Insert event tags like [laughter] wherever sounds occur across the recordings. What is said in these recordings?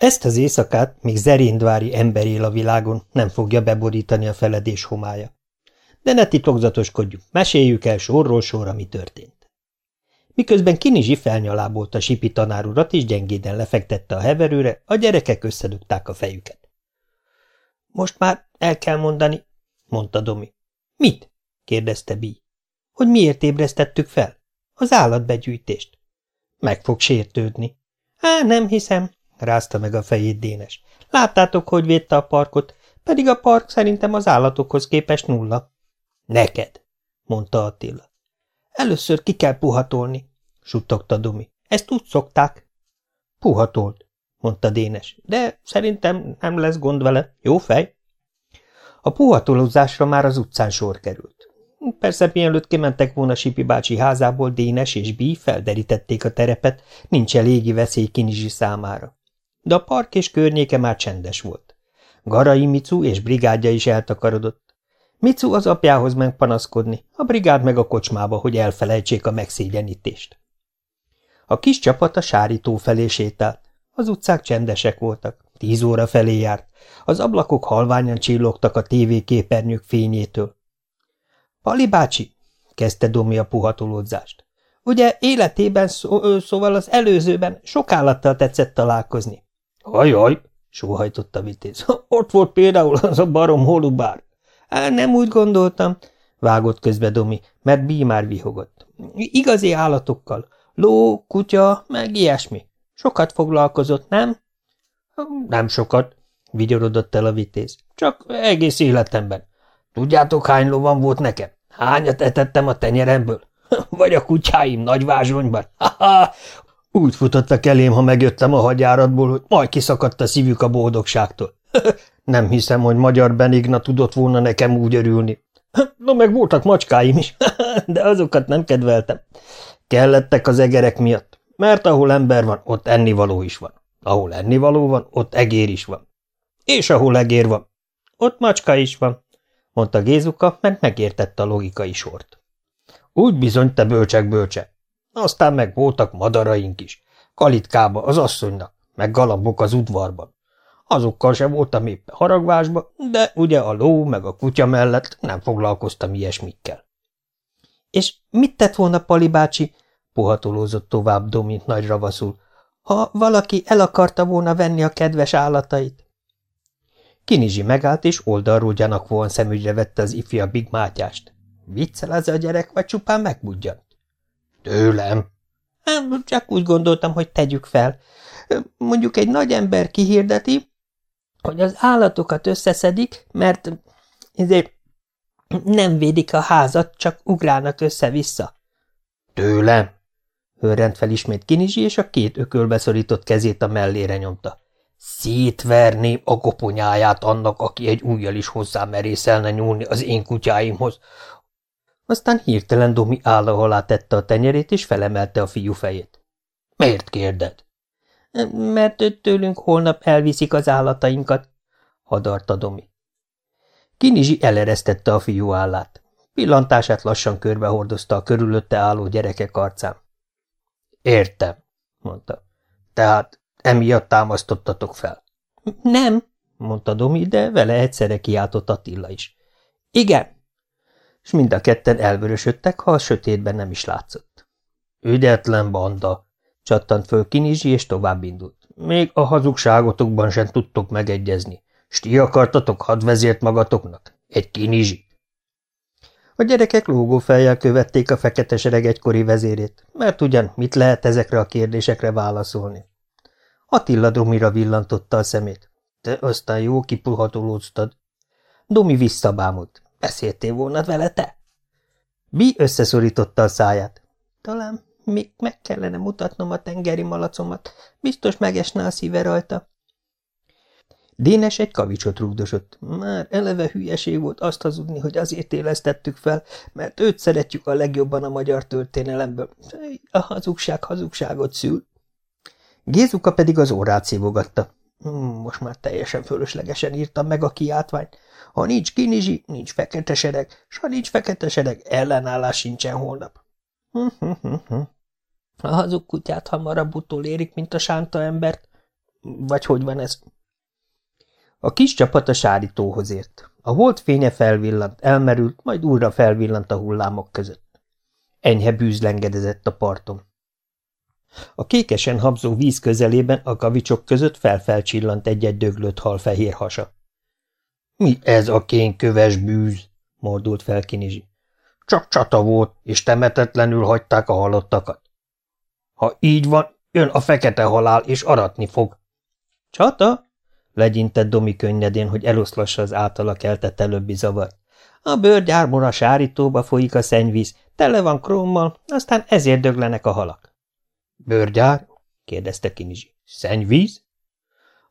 Ezt az éjszakát még zerindvári ember él a világon, nem fogja beborítani a feledés homája. De ne titokzatoskodjunk, meséljük el sorról sorra, mi történt. Miközben Kinizsi felnyalábolt a sipi tanárurat és gyengéden lefektette a heverőre, a gyerekek összedugták a fejüket. – Most már el kell mondani, mondta Domi. – Mit? – kérdezte Bí. – Hogy miért ébresztettük fel? Az állatbegyűjtést. – Meg fog sértődni. – Á, nem hiszem, rázta meg a fejét Dénes. Láttátok, hogy védte a parkot, pedig a park szerintem az állatokhoz képest nulla. Neked, mondta Attila. Először ki kell puhatolni, suttogta Domi. Ezt úgy szokták. Puhatolt, mondta Dénes, de szerintem nem lesz gond vele. Jó fej? A puhatolózásra már az utcán sor került. Persze, mielőtt kimentek volna Sipi bácsi házából, Dénes és Bí felderítették a terepet, nincs elégi veszély Kinizsi számára de a park és környéke már csendes volt. Garai Micu és brigádja is eltakarodott. Micu az apjához ment panaszkodni, a brigád meg a kocsmába, hogy elfelejtsék a megszégyenítést. A kis csapat a sárító felé sétált. Az utcák csendesek voltak, tíz óra felé járt, az ablakok halványan csillogtak a tévéképernyők fényétől. – Pali bácsi! – kezdte Domi a puhatolódzást. – Ugye életében, szó, szóval az előzőben sok állattal tetszett találkozni. Ajaj, sóhajtott a vitéz. [laughs] Ott volt például az a barom holubár. Nem úgy gondoltam, vágott közbe Domi, mert Bí már vihogott. Igazi állatokkal. Ló, kutya, meg ilyesmi. Sokat foglalkozott, nem? Nem sokat, vigyorodott el a vitéz. Csak egész életemben. Tudjátok, hány lovam volt nekem? Hányat etettem a tenyeremből? [laughs] Vagy a kutyáim nagy vázsonyban? [laughs] Úgy futottak elém, ha megjöttem a hagyáratból, hogy majd kiszakadt a szívük a boldogságtól. [laughs] Nem hiszem, hogy magyar Benigna tudott volna nekem úgy örülni. [laughs] No, meg voltak macskáim is, [laughs] de azokat nem kedveltem. Kellettek az egerek miatt, mert ahol ember van, ott ennivaló is van. Ahol ennivaló van, ott egér is van. És ahol egér van, ott macska is van, mondta Gézuka, mert megértette a logikai sort. Úgy bizony, te bölcsek bölcse, aztán meg voltak madaraink is. Kalitkába az asszonynak, meg galambok az udvarban. Azokkal sem voltam éppen haragvásba, de ugye a ló meg a kutya mellett nem foglalkoztam ilyesmikkel. – És mit tett volna Pali bácsi? – puhatolózott tovább Domint nagy ravaszul. – Ha valaki el akarta volna venni a kedves állatait? Kinizsi megállt, és oldalról gyanakvóan szemügyre vette az ifjabbig Mátyást. Viccel az a gyerek, vagy csupán megbudjant? Tőlem? Csak úgy gondoltam, hogy tegyük fel. Mondjuk egy nagy ember kihirdeti, hogy az állatokat összeszedik, mert ezért nem védik a házat, csak ugrálnak össze-vissza. Tőlem? Hörrend fel ismét Kinizsi, és a két ökölbe szorított kezét a mellére nyomta. Szétverni a koponyáját annak, aki egy ujjal is hozzá merészelne nyúlni az én kutyáimhoz, aztán hirtelen Domi álla alá tette a tenyerét, és felemelte a fiú fejét. – Miért kérded? – Mert tőlünk holnap elviszik az állatainkat – hadarta Domi. Kinizsi eleresztette a fiú állát. Pillantását lassan körbehordozta a körülötte álló gyerekek arcán. – Értem – mondta. – Tehát emiatt támasztottatok fel? – Nem – mondta Domi, de vele egyszerre kiáltott Attila is. – Igen – és mind a ketten elvörösödtek, ha a sötétben nem is látszott. Ügyetlen banda, csattant föl Kinizsi, és tovább indult. Még a hazugságotokban sem tudtok megegyezni. S ti akartatok hadvezért magatoknak? Egy Kinizsi? A gyerekek lógófejjel követték a fekete sereg egykori vezérét, mert ugyan mit lehet ezekre a kérdésekre válaszolni. Attila Domira villantotta a szemét. Te aztán jó kipuhatolóztad. Domi visszabámult. Beszéltél volna vele te? Mi összeszorította a száját. Talán még meg kellene mutatnom a tengeri malacomat. Biztos megesne a szíve rajta. Dénes egy kavicsot rugdosott. Már eleve hülyeség volt azt hazudni, hogy azért élesztettük fel, mert őt szeretjük a legjobban a magyar történelemből. A hazugság hazugságot szül. Gézuka pedig az órát szívogatta. Hmm, most már teljesen fölöslegesen írtam meg a kiáltványt. Ha nincs kinizsi, nincs fekete sereg, s ha nincs fekete sereg, ellenállás sincsen holnap. [laughs] A hazug kutyát hamarabb utolérik, mint a sánta embert, Vagy hogy van ez? A kis csapat a sárítóhoz ért. A hold fénye felvillant, elmerült, majd újra felvillant a hullámok között. Enyhe bűz lengedezett a parton. A kékesen habzó víz közelében a kavicsok között felfelcsillant egy-egy döglött hal fehér hasa. – Mi ez a kénköves bűz? – mordult fel Kinizsi. – Csak csata volt, és temetetlenül hagyták a halottakat. – Ha így van, jön a fekete halál, és aratni fog. – Csata? – legyintett Domi könnyedén, hogy eloszlassa az általa keltett előbbi zavart. A bőrgyárból a sárítóba folyik a szennyvíz, tele van krómmal, aztán ezért döglenek a halak. Bőrgyár? kérdezte Kinizsi. Szennyvíz?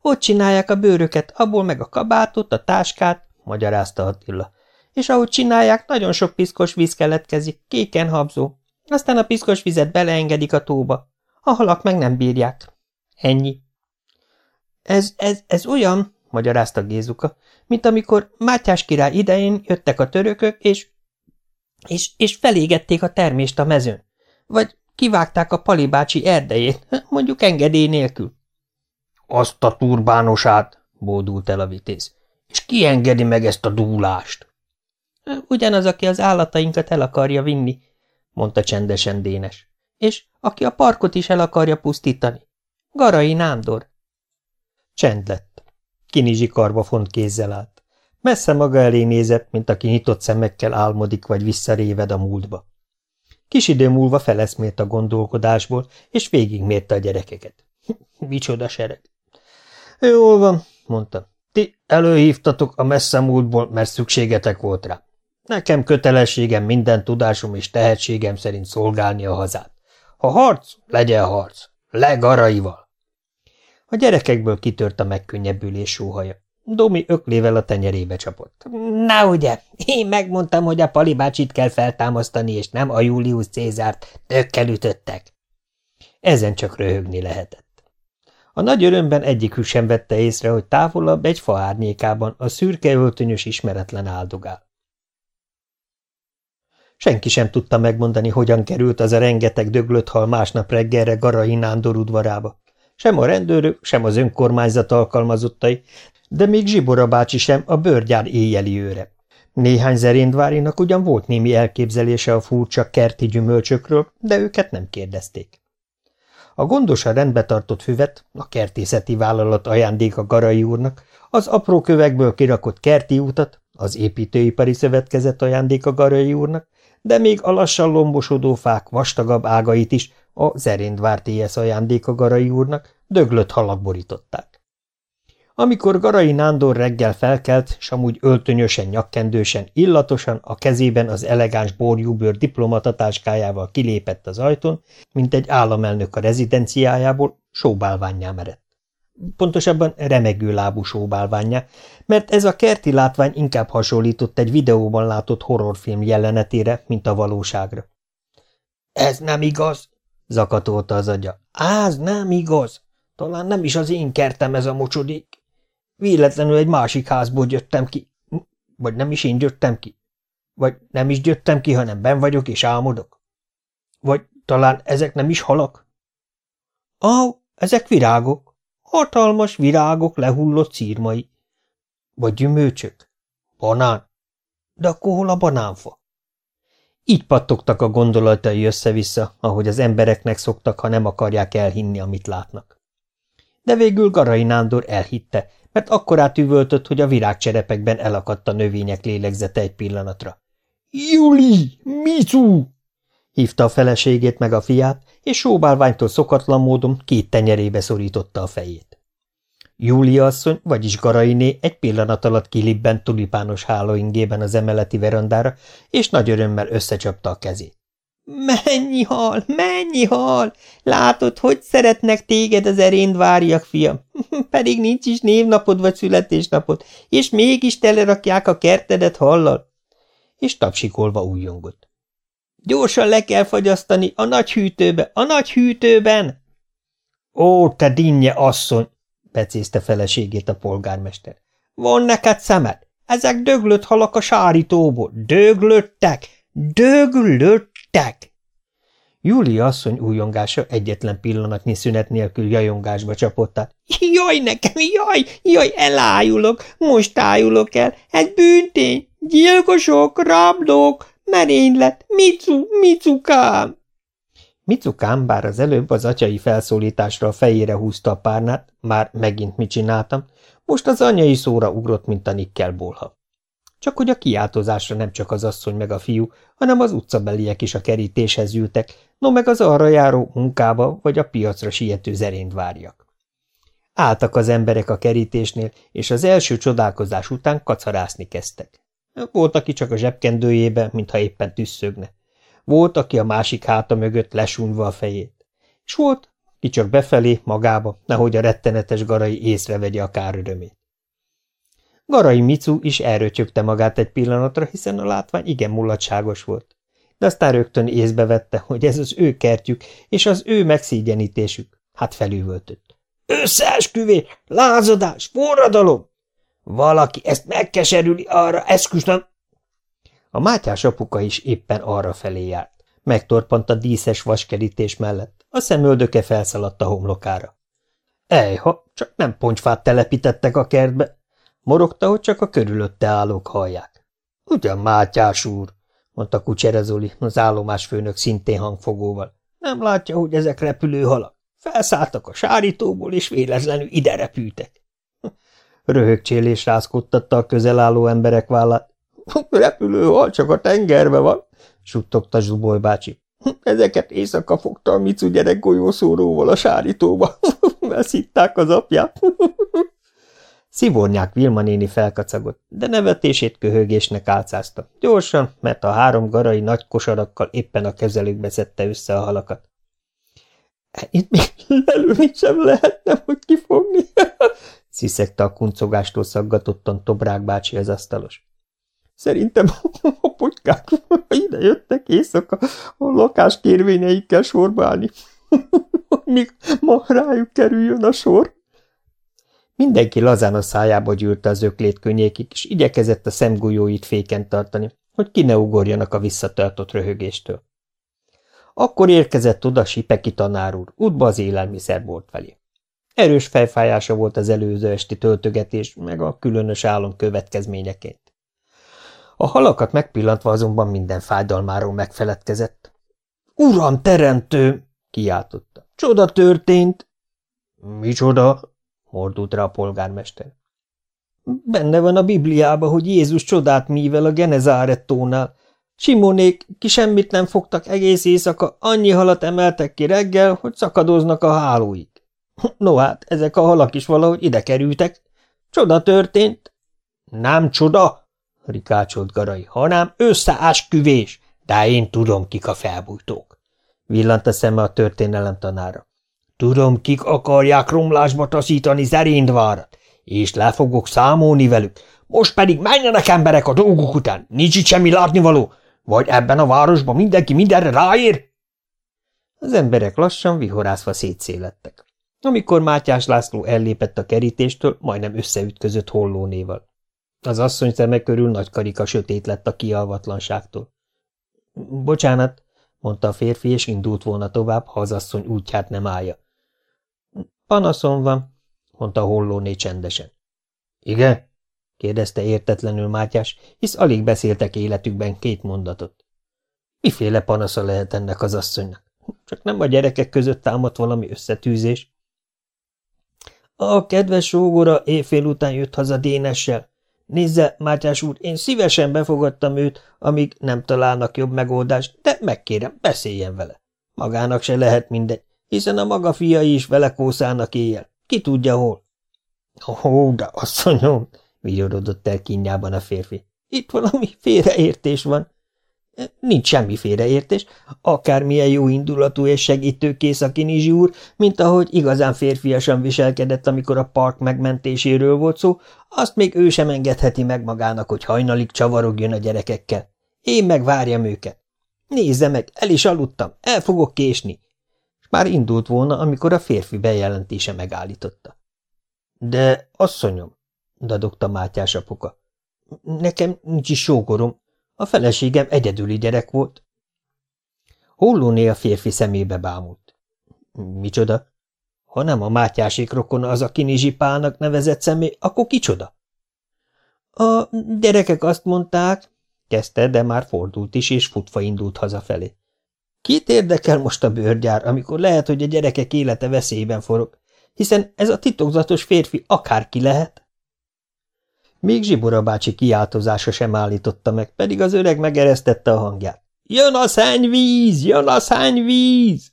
Ott csinálják a bőröket, abból meg a kabátot, a táskát, magyarázta Attila. És ahogy csinálják, nagyon sok piszkos víz keletkezik, kéken habzó. Aztán a piszkos vizet beleengedik a tóba. A halak meg nem bírják. Ennyi. Ez, ez, ez olyan, magyarázta Gézuka, mint amikor Mátyás király idején jöttek a törökök, és, és, és felégették a termést a mezőn. Vagy Kivágták a palibácsi erdejét, [laughs] mondjuk engedély nélkül. Azt a turbánosát, bódult el a vitéz. És ki engedi meg ezt a dúlást? Ugyanaz, aki az állatainkat el akarja vinni, mondta csendesen Dénes. És aki a parkot is el akarja pusztítani. Garai Nándor. Csend lett. Kinizsi karvafont kézzel állt. Messze maga elé nézett, mint aki nyitott szemekkel álmodik vagy visszaréved a múltba. Kis idő múlva feleszmélt a gondolkodásból, és végigmérte a gyerekeket. [laughs] Micsoda sereg. Jól van, mondta. Ti előhívtatok a messze múltból, mert szükségetek volt rá. Nekem kötelességem minden tudásom és tehetségem szerint szolgálni a hazát. Ha harc, legyen harc. Legaraival. A gyerekekből kitört a megkönnyebbülés sóhaja. Domi öklével a tenyerébe csapott. Na ugye, én megmondtam, hogy a palibácsit kell feltámasztani, és nem a Julius Cézárt. Tökkel ütöttek. Ezen csak röhögni lehetett. A nagy örömben egyikük sem vette észre, hogy távolabb egy fa árnyékában a szürke öltönyös ismeretlen áldogál. Senki sem tudta megmondani, hogyan került az a rengeteg döglött hal másnap reggelre Garai Nándor udvarába. Sem a rendőrök, sem az önkormányzat alkalmazottai, de még Zsibora bácsi sem a bőrgyár éjjeli őre. Néhány zeréndvárinak ugyan volt némi elképzelése a furcsa kerti gyümölcsökről, de őket nem kérdezték. A gondosan rendbe tartott füvet, a kertészeti vállalat ajándéka Garai úrnak, az apró kövekből kirakott kerti útat, az építőipari szövetkezet ajándéka Garai úrnak, de még a lassan lombosodó fák vastagabb ágait is a zeréndvár TS ajándéka Garai úrnak döglött halak borították. Amikor Garai Nándor reggel felkelt, s amúgy öltönyösen, nyakkendősen, illatosan, a kezében az elegáns borjúbőr diplomatatáskájával kilépett az ajtón, mint egy államelnök a rezidenciájából, sóbálványá merett. Pontosabban remegő lábú sóbálványá, mert ez a kerti látvány inkább hasonlított egy videóban látott horrorfilm jelenetére, mint a valóságra. – Ez nem igaz! – zakatolta az agya. – Áz nem igaz! Talán nem is az én kertem ez a mocsodék. Véletlenül egy másik házból jöttem ki. Vagy nem is én jöttem ki. Vagy nem is jöttem ki, hanem ben vagyok és álmodok. Vagy talán ezek nem is halak? Ah, ezek virágok. Hatalmas virágok lehullott szírmai. Vagy gyümölcsök. Banán. De akkor hol a banánfa? Így pattogtak a gondolatai össze-vissza, ahogy az embereknek szoktak, ha nem akarják elhinni, amit látnak. De végül Garai Nándor elhitte, mert akkorát üvöltött, hogy a virágcserepekben elakadt a növények lélegzete egy pillanatra. – Juli! Micu! – hívta a feleségét meg a fiát, és sóbálványtól szokatlan módon két tenyerébe szorította a fejét. Júlia asszony, vagyis Garainé egy pillanat alatt kilibbent tulipános hálóingében az emeleti verandára, és nagy örömmel összecsapta a kezét. Mennyi hal, mennyi hal! Látod, hogy szeretnek téged az erénd várjak, fiam? [laughs] Pedig nincs is névnapod vagy születésnapod, és mégis telerakják a kertedet hallal. És tapsikolva újjongott. Gyorsan le kell fagyasztani, a nagy hűtőbe, a nagy hűtőben! Ó, te dinnye asszony! becézte feleségét a polgármester. Van neked szemed? Ezek döglött halak a sárítóból. Döglöttek! Döglött! Tek! Júlia asszony újongása egyetlen pillanatnyi szünet nélkül jajongásba csapott át. – Jaj nekem, jaj, jaj, elájulok, most ájulok el, ez bűntény, gyilkosok, rablók, merénylet, micu, micukám! Micukám, bár az előbb az atyai felszólításra a fejére húzta a párnát, már megint mit csináltam, most az anyai szóra ugrott, mint a nikkelbolha. Csak hogy a kiáltozásra nem csak az asszony meg a fiú, hanem az utcabeliek is a kerítéshez ültek, no meg az arra járó munkába vagy a piacra siető zerént várjak. Álltak az emberek a kerítésnél, és az első csodálkozás után kacarászni kezdtek. Volt, aki csak a zsebkendőjébe, mintha éppen tüsszögne. Volt, aki a másik háta mögött lesúnyva a fejét. És volt, ki csak befelé, magába, nehogy a rettenetes garai észrevegye a kárörömét. Garai Micu is elrötyögte magát egy pillanatra, hiszen a látvány igen mulatságos volt. De aztán rögtön észbe vette, hogy ez az ő kertjük, és az ő megszígyenítésük. Hát felüvöltött. Összeesküvé, lázadás, forradalom! Valaki ezt megkeserüli arra, esküszöm! A Mátyás apuka is éppen arra felé járt. Megtorpant a díszes vaskerítés mellett, a szemöldöke felszaladt a homlokára. Ejha, csak nem poncsfát telepítettek a kertbe, Morogta, hogy csak a körülötte állók hallják. Ugyan, Mátyás úr, mondta Kucserezoli, az állomásfőnök szintén hangfogóval. Nem látja, hogy ezek repülő halak? Felszálltak a sárítóból, és véletlenül ide repültek. Röhögcsélés rázkodtatta a közel álló emberek vállát. Repülő hal csak a tengerbe van, suttogta Zsuboly bácsi. Ezeket éjszaka fogta a Micu gyerek golyószóróval a sárítóba. Elszitták az apját. Szivornyák Vilma néni felkacagott, de nevetését köhögésnek álcázta. Gyorsan, mert a három garai nagy kosarakkal éppen a kezelőkbe szedte össze a halakat. – Itt még lelőni sem lehetne, hogy kifogni! [laughs] – sziszegte a kuncogástól szaggatottan Tobrák bácsi az asztalos. – Szerintem a potykák [laughs] ide jöttek éjszaka a lakás kérvényeikkel sorba állni, [laughs] míg ma rájuk kerüljön a sor. Mindenki lazán a szájába gyűrte az öklét könnyékig, és igyekezett a szemgolyóit féken tartani, hogy ki ne ugorjanak a visszatartott röhögéstől. Akkor érkezett oda Sipeki tanár úr, útba az élelmiszerbolt felé. Erős fejfájása volt az előző esti töltögetés, meg a különös álom következményeként. A halakat megpillantva azonban minden fájdalmáról megfeledkezett. – Uram, teremtő! – kiáltotta. – Csoda történt! – Micsoda? Mordult rá a polgármester. Benne van a Bibliában, hogy Jézus csodát mível a Genezárettónál. Simonék, ki semmit nem fogtak egész éjszaka, annyi halat emeltek ki reggel, hogy szakadoznak a hálóik. No hát, ezek a halak is valahogy ide kerültek. Csoda történt. Nem csoda, rikácsolt Garai, hanem összeásküvés, de én tudom, kik a felbújtók. Villant a szeme a történelem tanára. Tudom, kik akarják romlásba taszítani Zerindvárat, és le fogok számolni velük. Most pedig menjenek emberek a dolguk után, nincs itt semmi látnivaló, vagy ebben a városban mindenki mindenre ráér? Az emberek lassan vihorászva szétszélettek. Amikor Mátyás László ellépett a kerítéstől, majdnem összeütközött hollónéval. Az asszony szeme körül nagy karika sötét lett a kialvatlanságtól. – Bocsánat, mondta a férfi, és indult volna tovább, ha az asszony útját nem állja. Panaszom van, mondta hollóné csendesen. Igen? kérdezte értetlenül Mátyás, hisz alig beszéltek életükben két mondatot. Miféle panasza lehet ennek az asszonynak? Csak nem a gyerekek között támadt valami összetűzés? A kedves sógora éjfél után jött haza Dénessel. Nézze, Mátyás úr, én szívesen befogadtam őt, amíg nem találnak jobb megoldást, de megkérem, beszéljen vele. Magának se lehet mindegy hiszen a maga fiai is vele kószálnak éjjel. Ki tudja hol? Ó, de asszonyom, vigyorodott el kínjában a férfi. Itt valami félreértés van. Nincs semmi félreértés, akármilyen jó indulatú és segítőkész a Kinizsi úr, mint ahogy igazán férfiasan viselkedett, amikor a park megmentéséről volt szó, azt még ő sem engedheti meg magának, hogy hajnalig csavarogjon a gyerekekkel. Én megvárjam őket. Nézze meg, el is aludtam, el fogok késni. Már indult volna, amikor a férfi bejelentése megállította. De, asszonyom, dadogta Mátyás apuka, nekem nincs is sógorom, a feleségem egyedüli gyerek volt. Hollóné a férfi szemébe bámult. Micsoda? Ha nem a Mátyásik rokona az a Kinizsi Pálnak nevezett személy, akkor kicsoda? A gyerekek azt mondták, kezdte, de már fordult is, és futva indult hazafelé. Kit érdekel most a bőrgyár, amikor lehet, hogy a gyerekek élete veszélyben forog, hiszen ez a titokzatos férfi akárki lehet? Még Zsibora bácsi kiáltozása sem állította meg, pedig az öreg megeresztette a hangját. Jön a szennyvíz! Jön a szennyvíz!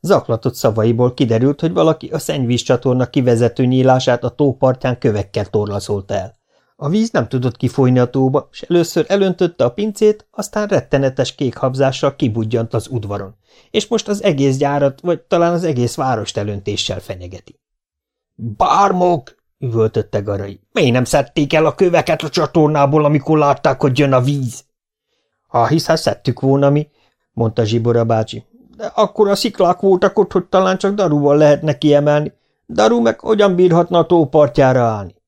Zaklatott szavaiból kiderült, hogy valaki a szennyvíz csatorna kivezető nyílását a tópartján kövekkel torlaszolta el. A víz nem tudott kifolyni a tóba, és először elöntötte a pincét, aztán rettenetes kék habzással kibudjant az udvaron, és most az egész gyárat, vagy talán az egész várost elöntéssel fenyegeti. – Bármok! – üvöltötte Garai. – Miért nem szedték el a köveket a csatornából, amikor látták, hogy jön a víz? – Ha hiszen szedtük volna mi – mondta Zsibora bácsi. – De akkor a sziklák voltak ott, hogy talán csak daruval lehetne kiemelni. Daru meg hogyan bírhatna a tópartjára állni?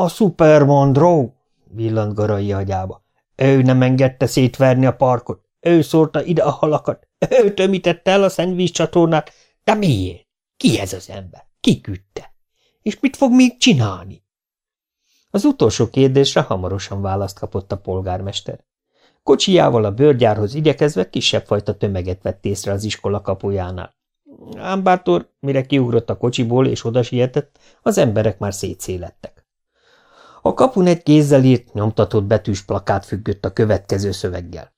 A szupermondró, villant Garai agyába. Ő nem engedte szétverni a parkot, ő szórta ide a halakat, ő tömítette el a szennyvíz csatornát, de miért? Ki ez az ember? Ki küldte? És mit fog még csinálni? Az utolsó kérdésre hamarosan választ kapott a polgármester. Kocsijával a bőrgyárhoz igyekezve kisebb fajta tömeget vett észre az iskola kapujánál. Ám bátor, mire kiugrott a kocsiból és oda sietett, az emberek már szétszélettek. A kapun egy kézzel írt, nyomtatott betűs plakát függött a következő szöveggel.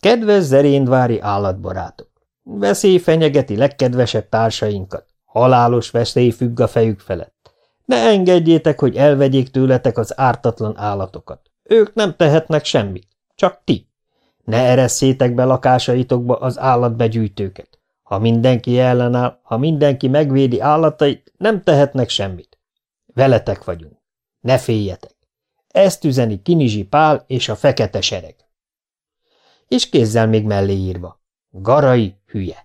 Kedves zeréndvári állatbarátok! Veszély fenyegeti legkedvesebb társainkat. Halálos veszély függ a fejük felett. Ne engedjétek, hogy elvegyék tőletek az ártatlan állatokat. Ők nem tehetnek semmit. Csak ti. Ne eresszétek be lakásaitokba az állatbegyűjtőket. Ha mindenki ellenáll, ha mindenki megvédi állatait, nem tehetnek semmit. Veletek vagyunk. Ne féljetek! Ezt üzeni Kinizsi Pál és a fekete sereg. És kézzel még mellé írva. Garai hülye.